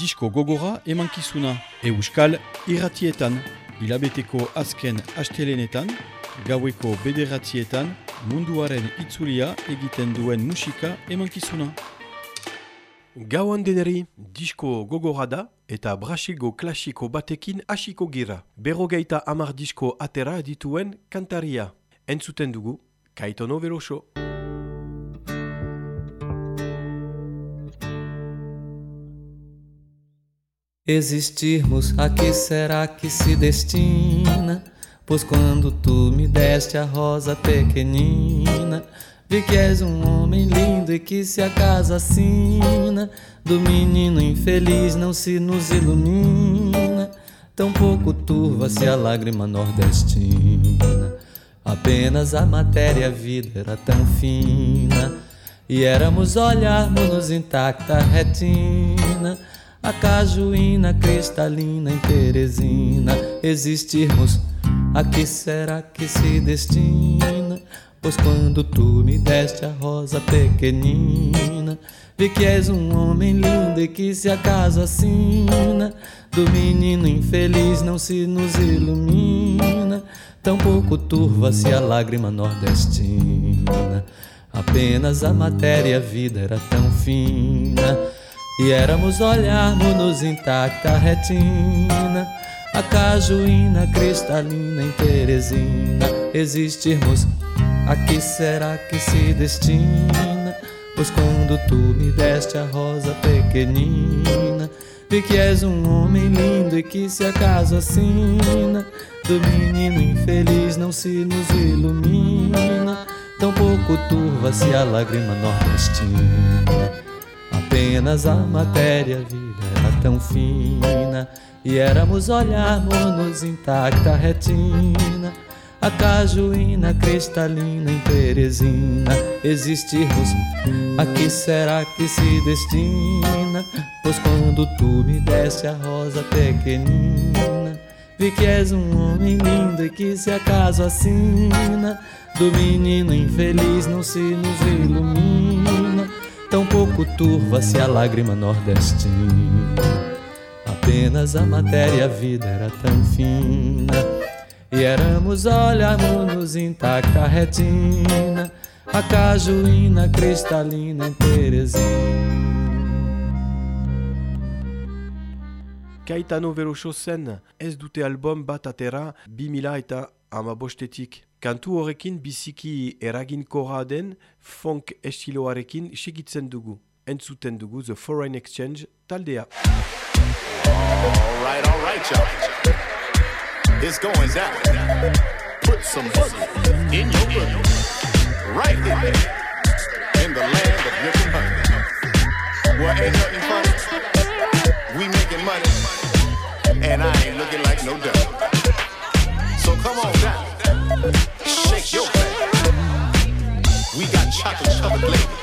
disko gogora emankizuna euskal irratietan, hilabeteko azken astelenetan, gaueko bederatzietan, munduaren itzulia egiten duen musika emankizuna. Gauan deneri, disko gogora da eta Brasilgo klasiko batekin hasiko gira. Berrogeita amar disko atera dituen kantaria. Entzuten dugu, Kaitono Veloso. Existirmos, a que será que se destina? Pois quando tu me deste a rosa pequenina, vi que és um homem lindo e que se casa assina do menino infeliz não se nos ilumina. Tão pouco turva-se a lágrima nordestina. Apenas a matéria a vida era tão fina. E éramos olharmos-nos intacta retina a cajuína cristalina em Teresina existirmos. A que será que se destina? Pois quando tu me deste a rosa pequenina, vi que és um homem lindo e que se acaso assina do menino infeliz não se nos ilumina, tampouco turva-se a lágrima nordestina. Apenas a matéria a vida era tão fina e éramos olharmos-nos intacta retina A cajuína cristalina em Teresina. Existirmos, a que será que se destina? Pois quando tu me deste a rosa pequenina Vi que és um homem lindo e que se acaso assina Do menino infeliz não se nos ilumina. Tão pouco turva-se a lágrima nordestina Apenas a matéria vida era tão fina. E éramos olharmos-nos intacta retina. A cajuína cristalina em Teresina. Existirmos, a que será que se destina? Pois quando tu me deste a rosa pequenina Vi que és um homem lindo e que se acaso assina. Do menino infeliz não se nos ilumina Tão pouco turva-se a lágrima nordestina. Apenas a matéria a vida era tão fina. E éramos olharmos intacta retina. A cajuína cristalina em Teresina. Kaitano Veloso zen, ez dute album bat atera 2000 eta amabostetik. Kantu horrekin biziki eraginkora den funk estiloarekin segitzen dugu. Entzuten dugu The Foreign Exchange taldea. All right, all right, y'all. It's going down. Put some boogie in your boogie. Right here in the land of and honey. Well, ain't nothing funny. We making money, and I ain't looking like no dummy. We got chocolate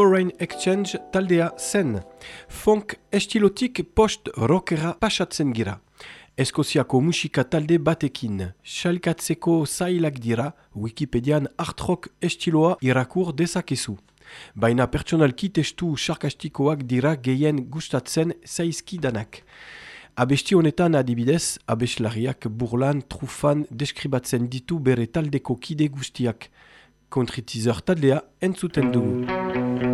Foreign Exchange taldea zen. Funk estilotik post rockera pasatzen gira. Eskoziako musika talde batekin. Xalkatzeko zailak dira, Wikipedian art rock estiloa irakur dezakezu. Baina pertsonalki testu sarkastikoak dira gehien gustatzen zaizkidanak. Abesti honetan adibidez, abeslariak burlan, trufan, deskribatzen ditu bere taldeko kide guztiak. Kontritizer taldea entzuten dugu.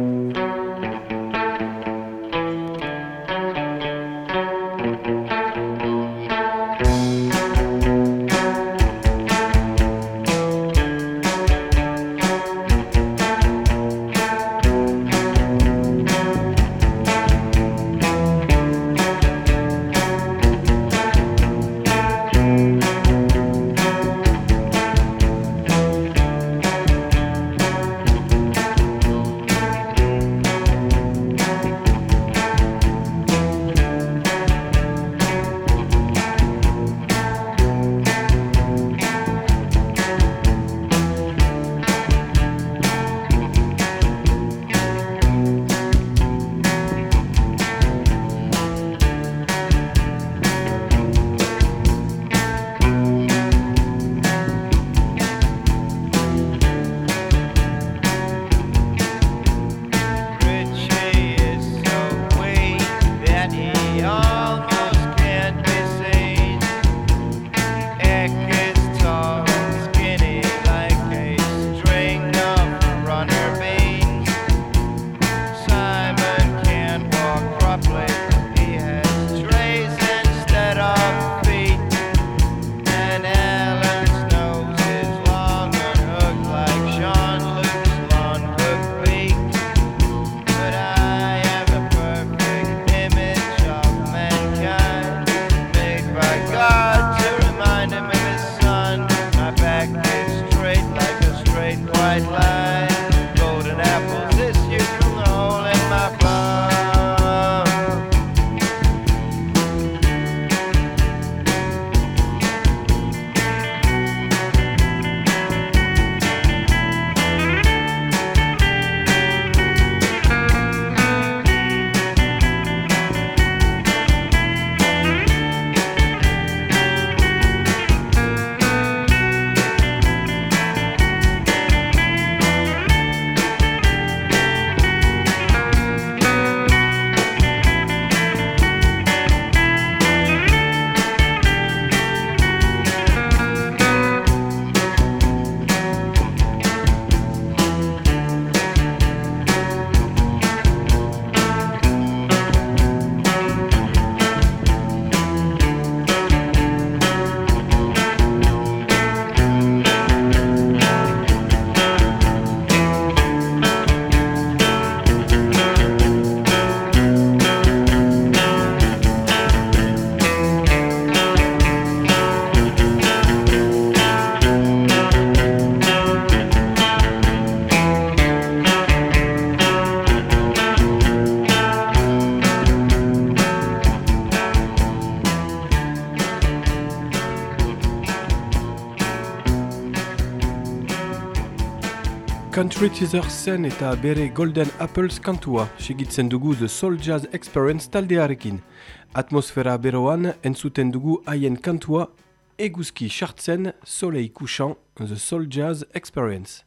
Teaser zen eta bere Golden Apples kantua, segitzen dugu The Soul Jazz Experience taldearekin. Atmosfera beroan entzuten dugu haien kantua, eguzki chartzen Soleil Couchant The Soul Jazz Experience.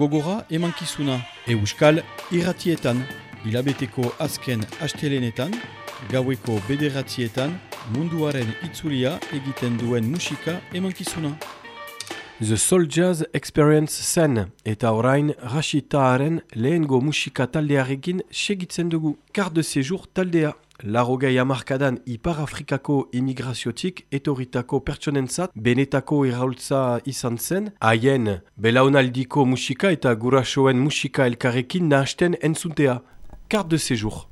Gogora emankizuna euskal irratietan, hilabeteko azken astelenetan, gaueko bederatzietan, munduaren itzulia egiten duen musika emankizuna. The Soul Jazz Experience zen eta orain Rashitaaren lehengo musika taldearekin segitzen dugu. Kar de séjour taldea. Larogei amarkadan Ipar Afrikako imigraziotik etoritako pertsonentzat benetako iraultza izan zen, haien belaunaldiko musika eta gurasoen musika elkarrekin nahasten entzuntea. Carte de séjour.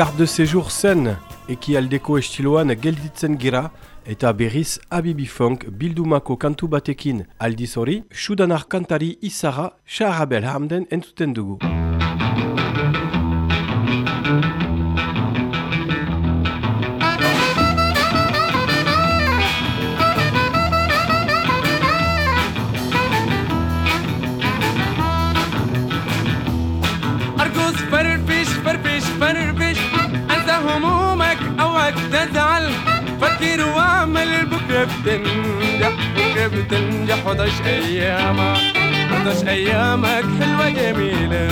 Carte de séjour zen ekialdeko estiloan gelditzen gira eta berriz abibi funk bildumako kantu batekin aldiz hori, sudanar kantari izara Shaharabel Hamden entzuten dugu. بتنجح بكرة بتنجح وضعش أيامك وضعش أيامك حلوة جميلة.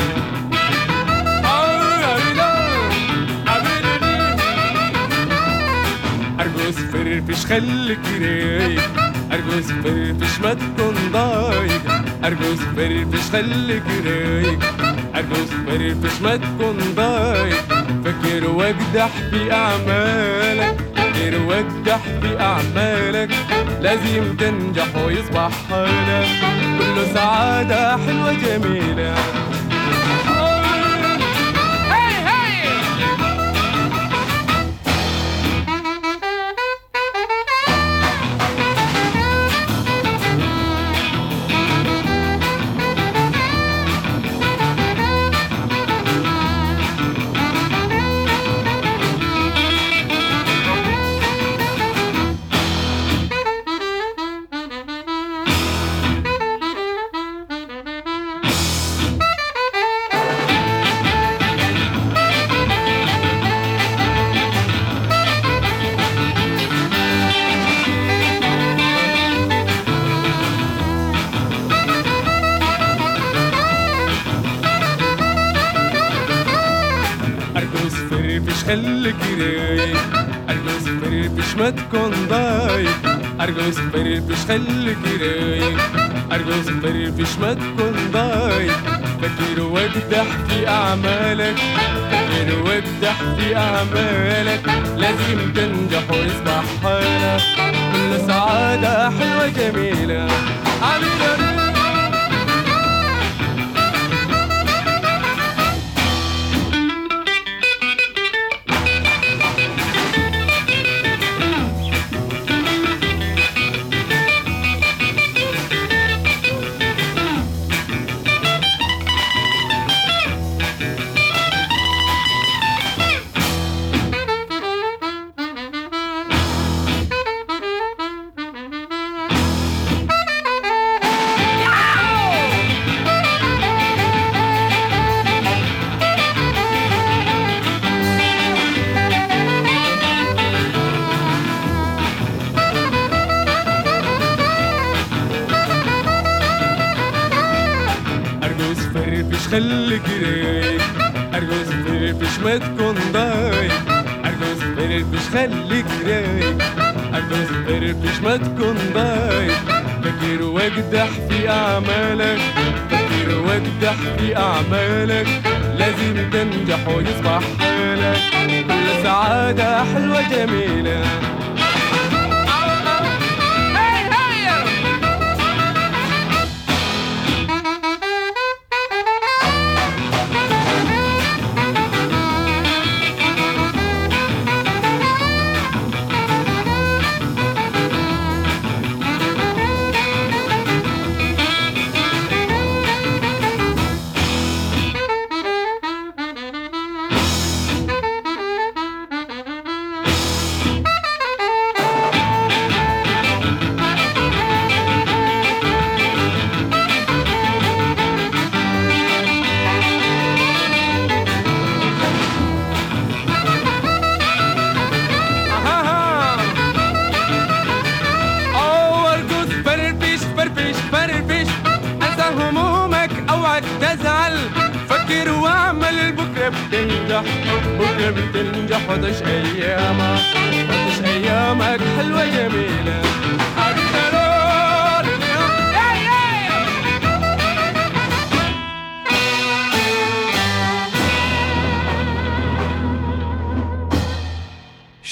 أرقص فرفش خليك رايق. أرقص فرفش ما تكون ضايق. أرقص فرفش خليك رايق. أرقص فرفش ما تكون ضايق. فكر واجدح في أعمالك. فكر واجدح في أعمالك. لازم تنجح ويصبح حالك. كله سعادة حلوة جميلة. فرفش خليك رايق أرقص فرفش ما تكون ضايق فكر واجدح في أعمالك. فكر واجدح في أعمالك. لازم تنجح ويصبح حالك. كل سعادة حلوة جميلة. عميلة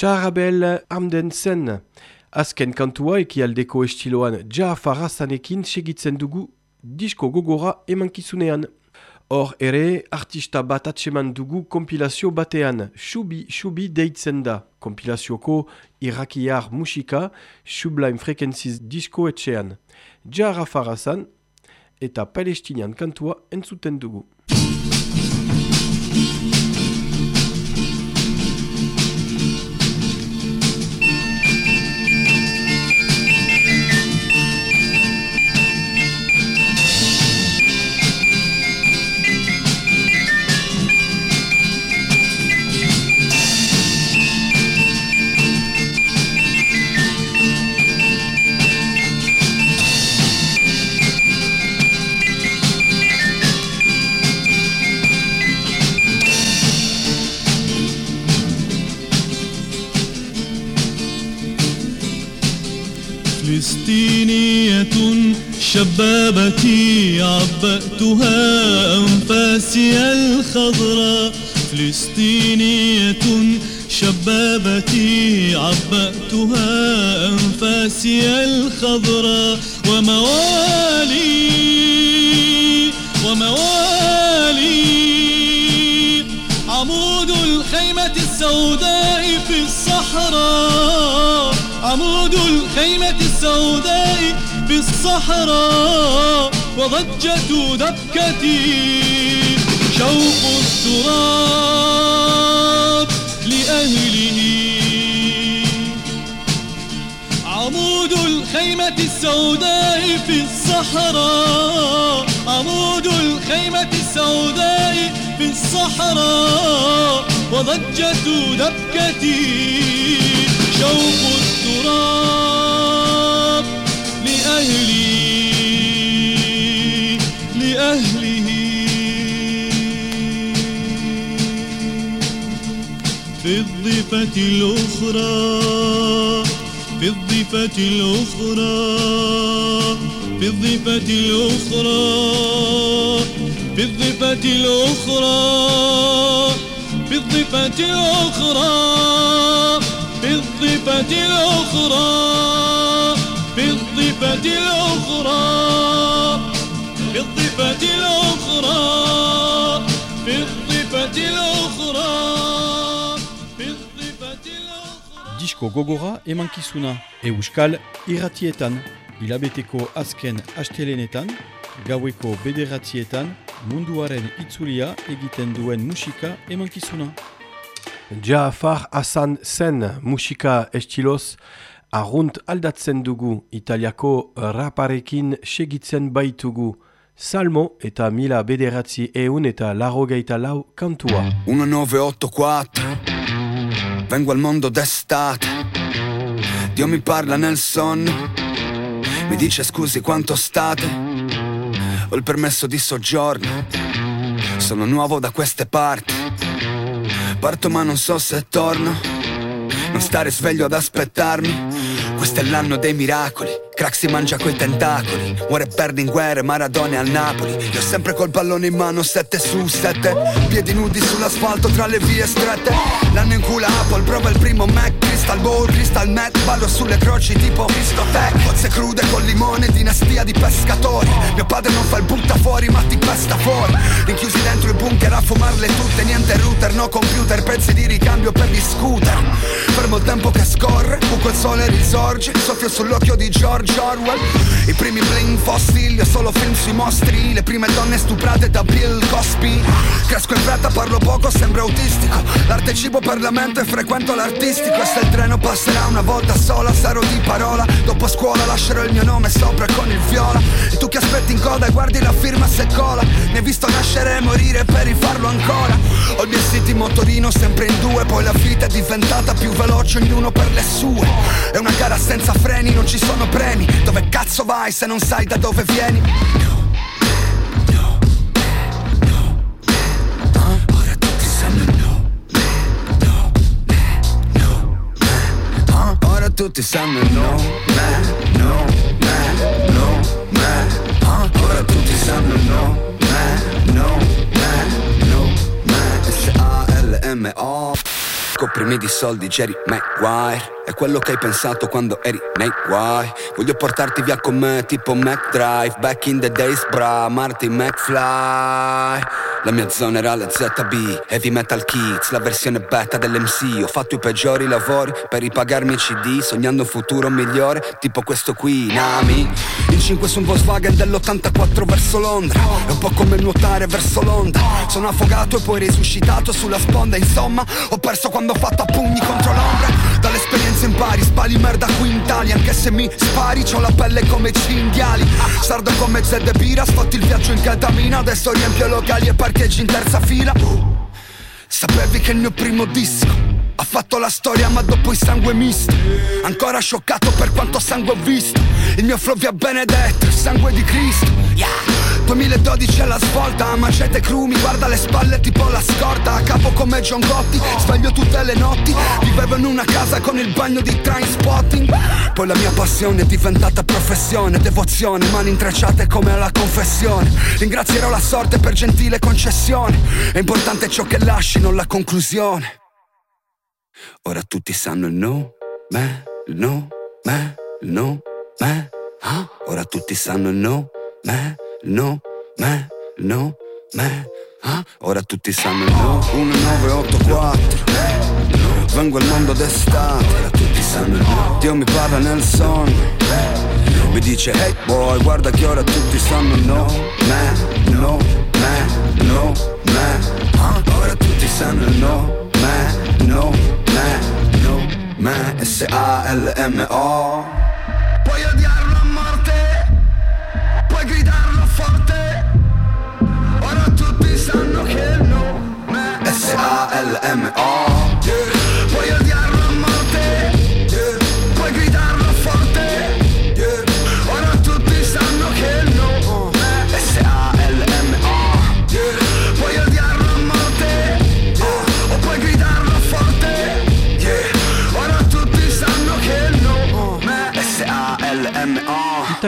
Shaharabel Hamden zen. Azken kantua ekialdeko estiloan ja farazanekin segitzen dugu disko gogora emankizunean. Hor ere, artista bat atseman dugu kompilazio batean, Shubi Shubi deitzen da. Kompilazioko irakiar musika, Sublime Frequencies disko etxean. Jara farazan eta palestinian kantua entzuten dugu. شبابتي عبأتها أنفاسي الخضراء فلسطينية شبابتي عبأتها أنفاسي الخضراء وموالي وموالي. عمود الخيمة السوداء في الصحراء. عمود الخيمة السوداء في الصحراء وضجة دبكتي شوق التراب لأهله. عمود الخيمة السوداء في الصحراء عمود الخيمة السوداء في الصحراء وضجة دبكتي شوق التراب. لأهلي لأهله. في الضفة الأخرى في الضفة الأخرى في الضفة الأخرى في الضفة الأخرى في الضفة الأخرى في الضفة الأخرى. في الضفة الأخرى في الضفة الأخرى في الضفة الأخرى في الضفة الأخرى Disko gogora emankizuna Euskal irratietan, hilabeteko azken astelenetan, gaueko bederatzietan, munduaren itzulia egiten duen musika emankizuna. Jaafar Hassan zen musika estiloz arrunt aldatzen dugu italiako raparekin segitzen baitugu. Salmo eta mila bederatzi eun eta larrogeita lau kantua. 1984 Vengo al mondo d'estate. Dio mi parla nel sonno. Mi dice scusi quanto state? Ho il permesso di soggiorno. Sono nuovo da queste parti. Parto ma non so se torno Non stare sveglio ad aspettarmi. Questo è l'anno dei miracoli Crack si mangia coi tentacoli Muore e perde in guerre, Maradona al Napoli. Io sempre col pallone in mano, 7 su 7 Piedi nudi sull'asfalto tra le vie strette. L'anno in cui la Apple prova il primo Mac Crystal Ball, Crystal Met Ballo sulle croci tipo Cristotech Cozze crude con limone, dinastia di pescatori. Mio padre non fa il butta fuori ma ti pesta fuori. Rinchiusi dentro i bunker a fumarle tutte Niente router, no computer, pezzi di ricambio per gli scooter. Fermo il tempo che scorre, buco il sole risorge Soffio sull'occhio di George Orwell. I primi bling fossili, solo film sui mostri. Le prime donne stuprate da Bill Cosby. Cresco in fretta, parlo poco, sembro autistico. L'arte cibo per la mente, frequento l'artistico. E se il treno passerà una volta sola, sarò di parola. Dopo scuola lascerò il mio nome sopra con il viola. E tu che aspetti in coda e guardi la firma se cola. Ne hai visto nascere e morire per rifarlo ancora. Ho il mio city motorino sempre in due Poi la vita è diventata più veloce, ognuno per le sue. È una gara senza freni, non ci sono premi Dove cazzo vai se non sai da dove vieni? Tutti sanno no, no, no, no. Ora tutti sanno no, me, no, me, no, me. Ora tutti sanno no, me, no, me, no, me. S-A-L-M-O scoprimi di soldi Jerry Maguire. È quello che hai pensato quando eri nei guai Voglio portarti via con me tipo McDrive Back in the days bra, Marty McFly La mia zona era la ZB Heavy Metal Kids, la versione beta dell'MC Ho fatto i peggiori lavori per ripagarmi i CD Sognando un futuro migliore tipo questo qui, Nami. In 5 su un Volkswagen dell'84 verso Londra. È un po' come nuotare verso l'onda Sono affogato e poi risuscitato sulla sponda. Insomma, ho perso quando ho fatto a pugni contro l'ombra. Dall'esperienza impari, spali merda qui in Italia Anche se mi spari, c'ho la pelle come cinghiali. Sardo come Zed Bira, sfatti il viaggio in ketamina Adesso riempio locali e parcheggi in terza fila. Sapevi che il mio primo disco ha fatto la storia ma dopo il sangue misto. Ancora scioccato per quanto sangue ho visto. Il mio flow vi ha benedetto, il sangue di Cristo. Yeah. 2012 è la svolta, macete crumi, guarda le spalle tipo la scorta. A capo come John Gotti, sveglio tutte le notti. Vivevo in una casa con il bagno di train spotting. Poi la mia passione è diventata professione, devozione Mani intrecciate come alla confessione. Ringrazierò la sorte per gentile concessione. È importante ciò che lasci, non la conclusione Ora tutti sanno il no, me, il no, me, il no, me ah? Ora tutti sanno il no, me, il no, me, il no, me ah? Ora tutti sanno il no, 1984 Vengo al mondo d'estate, ora tutti sanno il no. Dio mi parla nel sonno mi dice hey boy guarda che ora tutti sanno no. Me, no me, no me ah? Ora tutti sanno no. Me, no me S-A-L-M-O Puoi odiarlo a morte Puoi gridarlo forte. Ora tutti sanno che no me S-A-L-M-O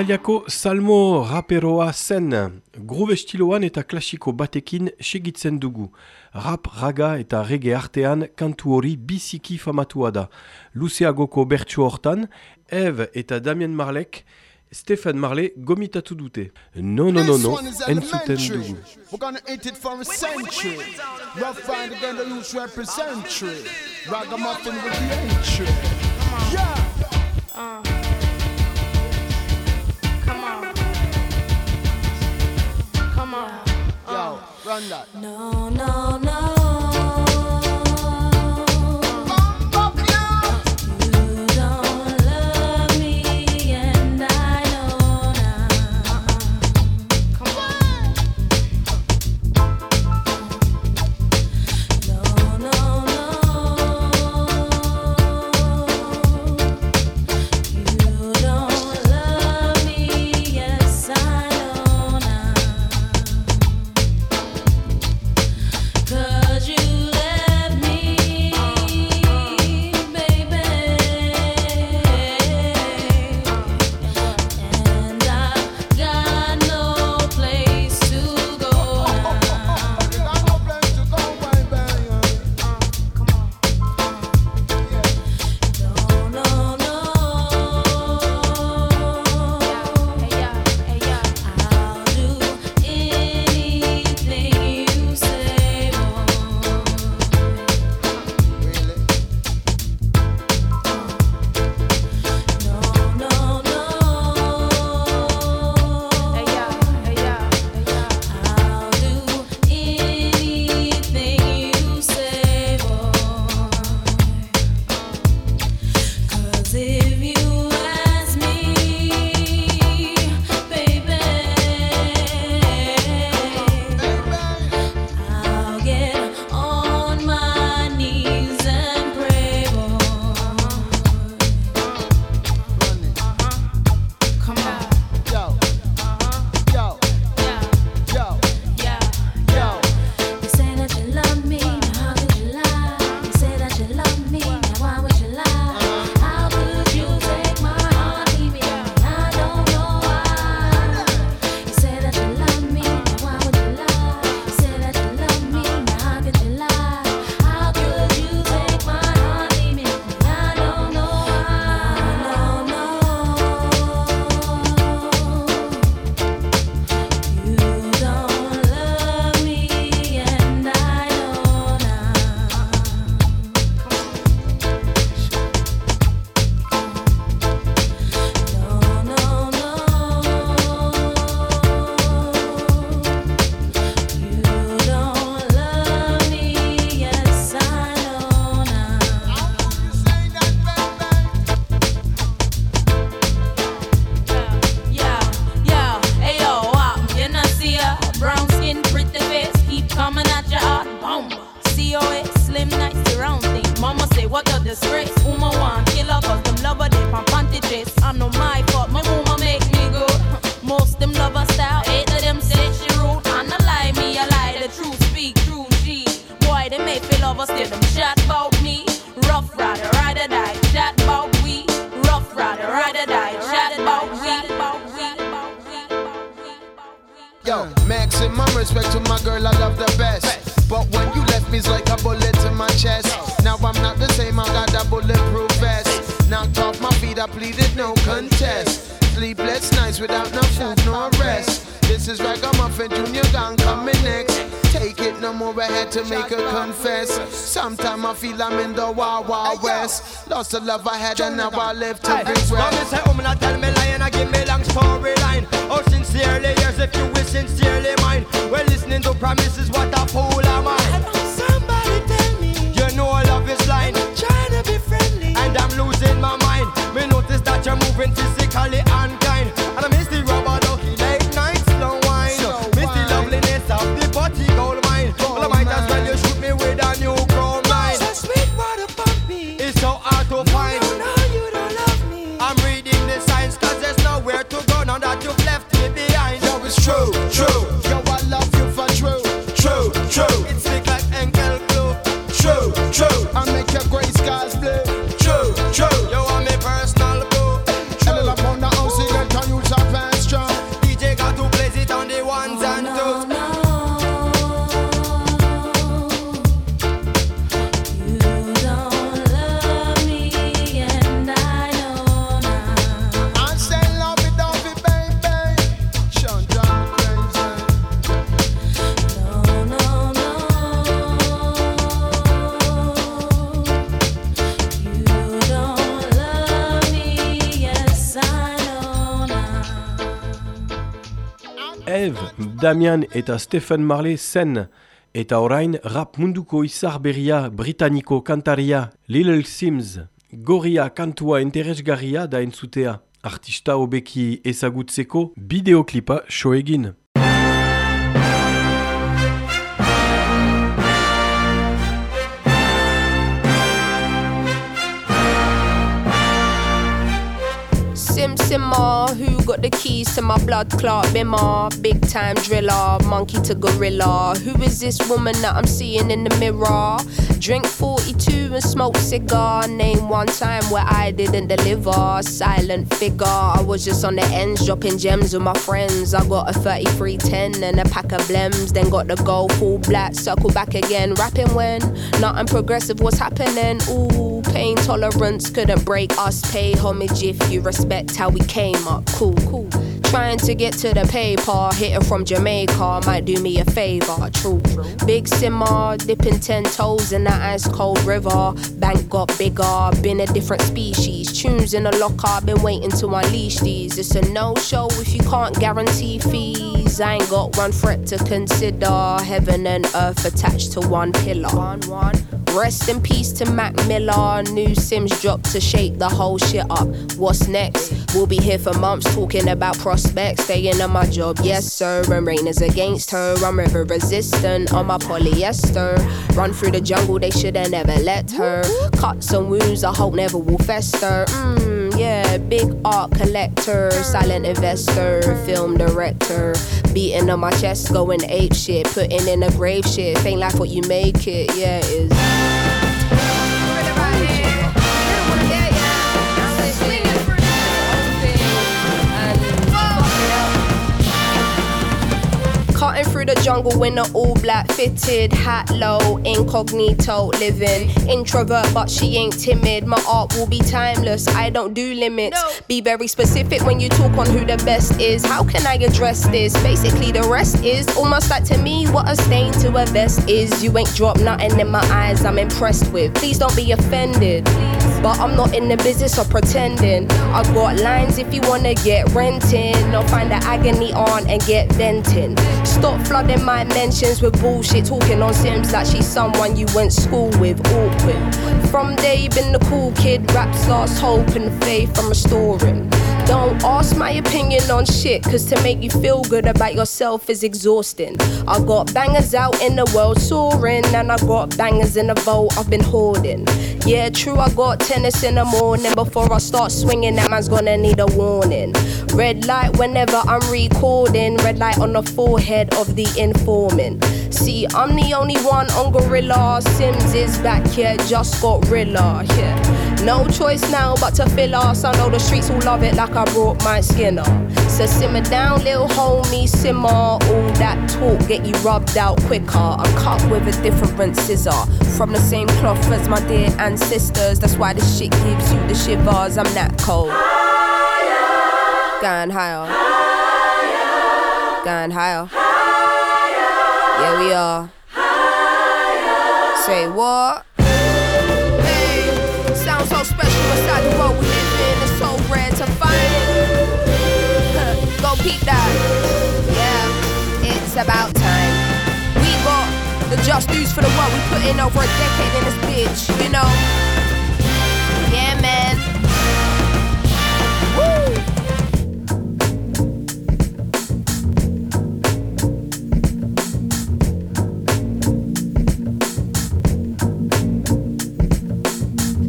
S-A-L-M-O Italiako salmo raperoa zen. Groove estiloan eta klasiko batekin segitzen dugu. Rap, raga eta reggae artean kantu hori biziki famatua da. Luzeagoko bertsu hortan, Eve eta Damien Marlek, Stephen Marley gomitatu dute. No, no, no, no, entzuten dugu. We're gonna eat it for a century. Rough find again the youth represent tree. Ragamuffin with the entry. Yeah. Come Yo, run that. No, no, no. The love I had and now I live to Now oh, me regret. say, woman, I tell me Damian eta Stephen Marley zen, eta orain rap munduko izar berria britaniko kantaria Little Sims. Gorria kantua interesgarria da entzutea. Artista hobeki ezagutzeko bideoklipa show Simmer, who got the keys to my blood clot bimmer? Big time driller, monkey to gorilla. Who is this woman that I'm seeing in the mirror? Drink 42 and smoke cigar. Name one time where I didn't deliver. Silent figure, I was just on the ends, dropping gems with my friends. I got a 3310 and a pack of blems. Then got the gold full black, circle back again. Rapping when nothing progressive was happening. Ooh, pain tolerance couldn't break us. Pay homage if you respect how we came up. Cool, cool. Trying to get to the paper, hitting from Jamaica might do me a favor. True, big simmer, dipping ten toes in that ice cold river. Bank got bigger, been a different species. Tunes in the locker, been waiting to unleash these. It's a no show if you can't guarantee fees. I ain't got one threat to consider. Heaven and earth attached to one pillar. One, one. Rest in peace to Mac Miller. New Simz dropped to shake the whole shit up. What's next? We'll be here for months talking about prospects. Staying on my job, yes sir. And rain is against her. I'm river resistant on my polyester. Run through the jungle, they should've never let her. Cuts and wounds, I hope never will fester. Mmm, yeah, big art collector, silent investor, film director. Beating on my chest, going ape shit. Putting in a grave shit. Ain't like what you make it, yeah, it is. Cutting through the jungle in an all black fitted hat low, incognito living. Introvert, but she ain't timid. My art will be timeless. I don't do limits. Be very specific when you talk on who the best is. How can I address this? Basically, the rest is almost like to me what a stain to a vest is. You ain't dropped nothing in my eyes. I'm impressed with. Please don't be offended. But I'm not in the business of pretending. I got lines if you wanna get renting. Or find the agony on and get venting. Stop flooding my mentions with bullshit. Talking on Simz like she's someone you went school with. Awkward. From day been the cool kid. Raps lost hope and faith I'm restoring. Don't ask my opinion on shit, cause to make you feel good about yourself is exhausting. I got bangers out in the world soaring, and I got bangers in the vault I've been hoarding. Yeah, true, I got tennis in the morning. Before I start swinging, that man's gonna need a warning. Red light whenever I'm recording, red light on the forehead of the informant. See, I'm the only one on Gorilla. Simz is back here, just got Rilla. Yeah. No choice now but to fill us. I know the streets will love it like I brought my skin skinner. So simmer down, little homie, simmer. All that talk get you rubbed out quicker. I'm cut with a different scissor. From the same cloth as my dear ancestors. That's why this shit gives you the shivers. I'm that cold. Higher. Going higher. higher. Going higher. higher. Yeah, we are. Higher. Say what? Yeah, it's about time. We got the just news for the work we put in over a decade in this bitch, you know?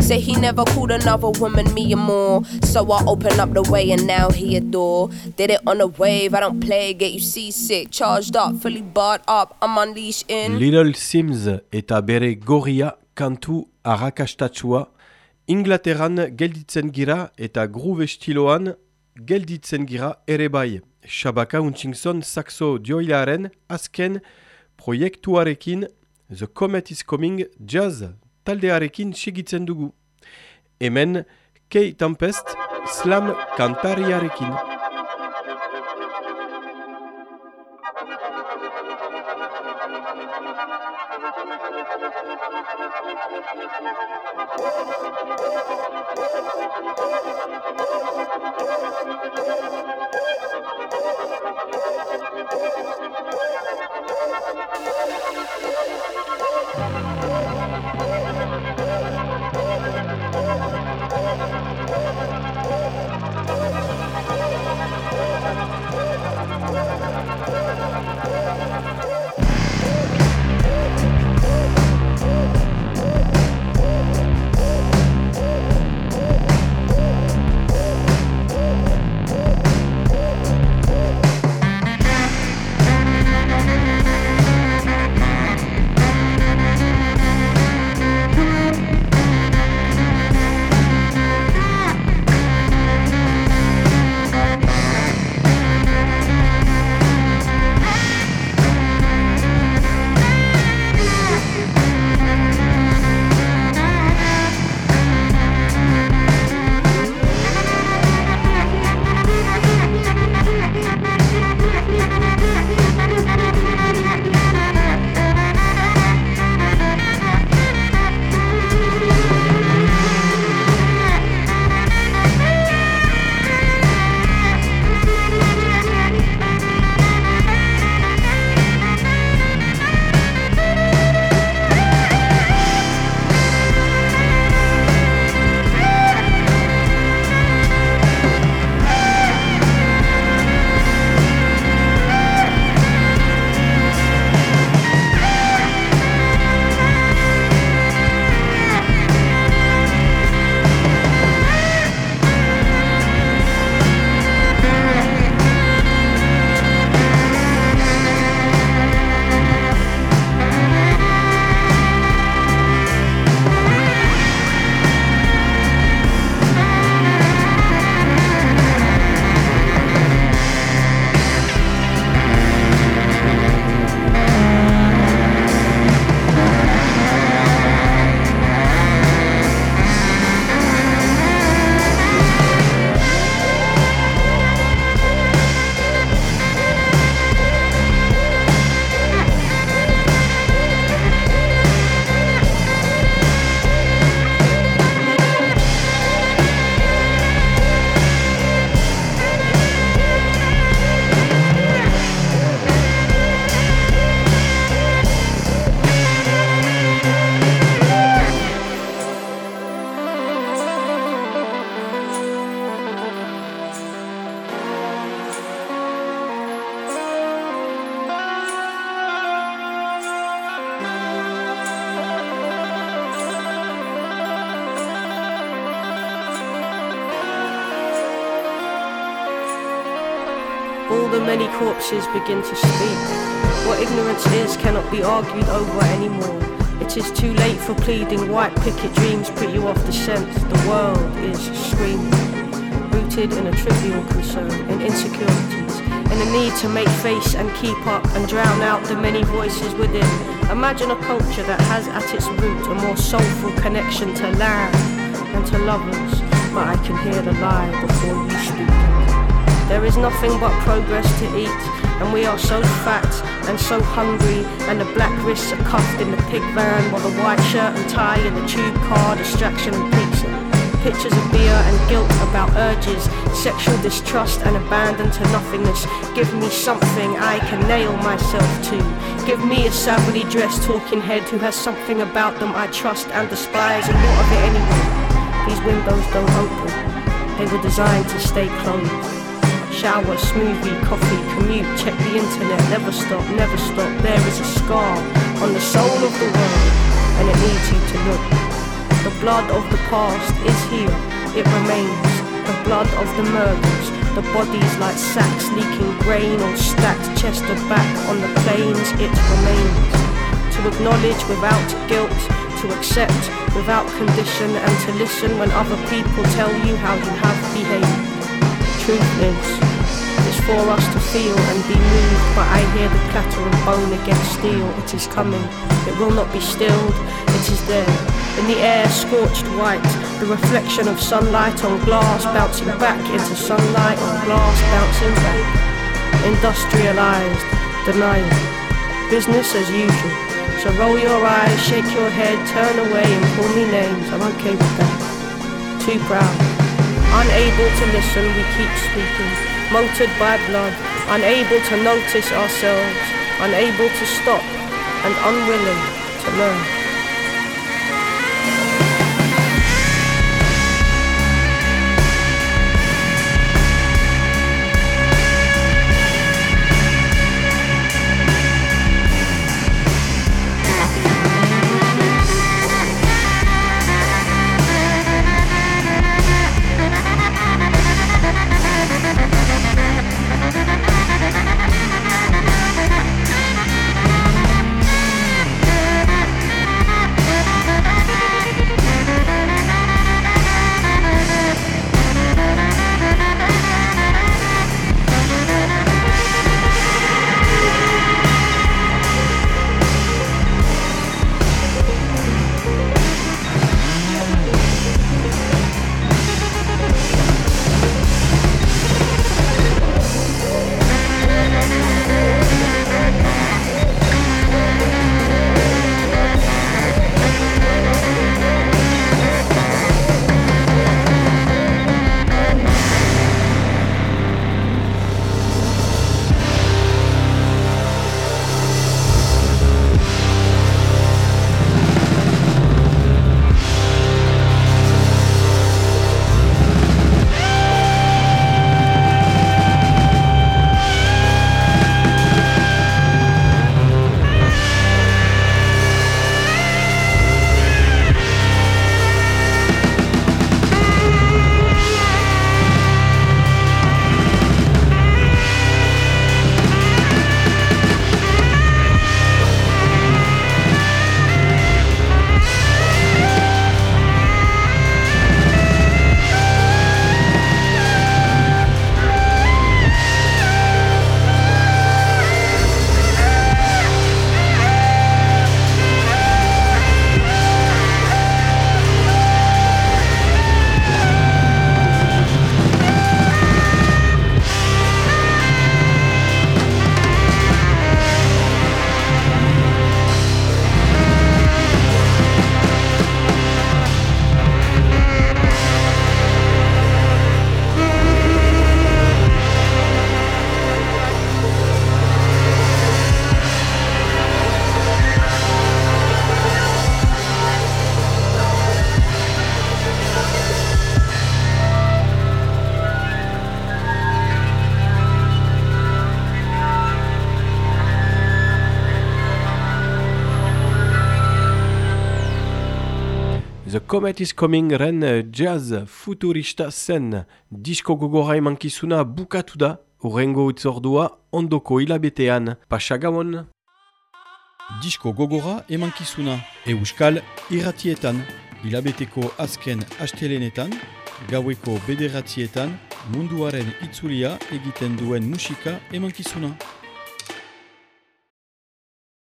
Say he never called another woman me and more. So I open up the way and now he adore. Did it on a wave, I don't play, get you seasick. Charged up, fully barred up, I'm unleashed in. Little Sims eta bere gorria kantu arrakastatxua, Inglaterran gelditzen gira eta groove estiloan gelditzen gira ere bai. Shabaka Hutchinson saxo dioilaren azken proiektuarekin The Comet is Coming Jazz taldearekin segitzen dugu. Hemen Kay Tempest slam kantariarekin. Argued over anymore. It is too late for pleading. White picket dreams put you off the scent. The world is screaming, rooted in a trivial concern, in insecurities, in a need to make face and keep up and drown out the many voices within. Imagine a culture that has at its root a more soulful connection to land and to lovers. But I can hear the lie before you speak. There is nothing but progress to eat, and we are so fat and so hungry, and the black wrists are cuffed in the pig van, while the white shirt and tie in the tube car, distraction and pizza. Pictures of beer and guilt about urges, sexual distrust and abandon to nothingness. Give me something I can nail myself to. Give me a savagely dressed talking head who has something about them I trust and despise, and what of it anyway? These windows don't open, they were designed to stay closed. Shower, smoothie, coffee, commute, check the internet, never stop, never stop. There is a scar on the soul of the world, and it needs you to look. The blood of the past is here, it remains. The blood of the murders, the bodies like sacks leaking grain or stacked chest of back on the plains, it remains. To acknowledge without guilt, to accept without condition, and to listen when other people tell you how you have behaved. Truth is, for us to feel and be moved, but I hear the clatter of bone against steel. It is coming, it will not be stilled, it is there. In the air, scorched white, the reflection of sunlight on glass bouncing back into sunlight on glass bouncing back. Industrialized, denial, business as usual. So roll your eyes, shake your head, turn away and call me names. I'm okay with that. Too proud. Unable to listen, we keep speaking. Motored by blood, unable to notice ourselves, unable to stop, and unwilling to learn. Comet is Coming ren jazz futurista zen disko gogorai mankizuna bukatu da urrengo itzordua ondoko hilabetean. Pasa gabon! Disko gogora emankizuna Euskal irratietan hilabeteko azken astelenetan gaueko bederatzietan munduaren itzulia egiten duen musika emankizuna.